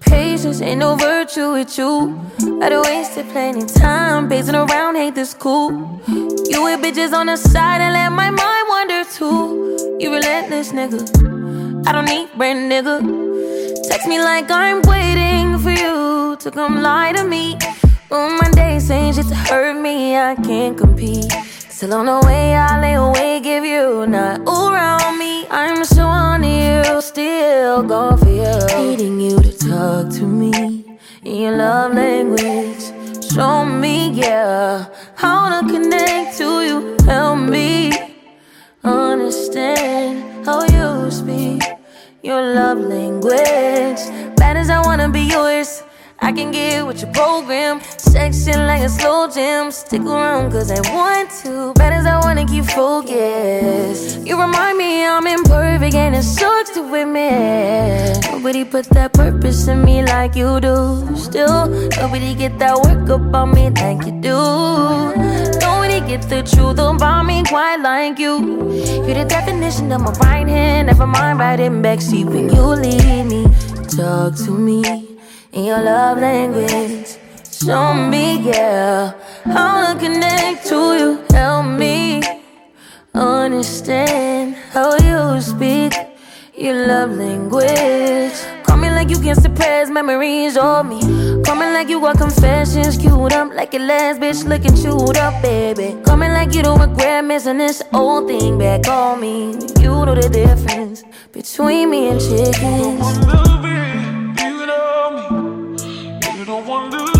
Patience ain't no virtue with you. I done wasted plenty time pacing around, hate this cool. You with bitches on the side and let my mind wander too. You relentless nigga. I don't need brand nigga. Text me like I'm waiting for you to come lie to me. On my days ain't shit to hurt me, I can't compete. Still on the way, I lay awake give you not all around me. I'm so on you, still go for you. Needing you to talk to me in your love language. Show me, yeah, how to connect your love language. Bad as I wanna be yours. I can get with your program. Section like a slow jam. Stick around cause I want to. Bad as I wanna keep focused. You remind me I'm imperfect and it sucks to admit. Nobody put that purpose in me like you do. Still, nobody get that work up on me like you do. Nobody get the truth about me quite like you. You're the definition of my right hand. Never mind riding backseat when you lead me. Talk to me in your love language. Show me, yeah, how to connect to you. Help me understand how you speak your love language. Call me like you can suppress memories of me. Me like you got confessions queued up, like your last bitch looking chewed up, baby. Coming like you don't regret missing this old thing back on me. You know the difference between me and chickens. Mm-hmm.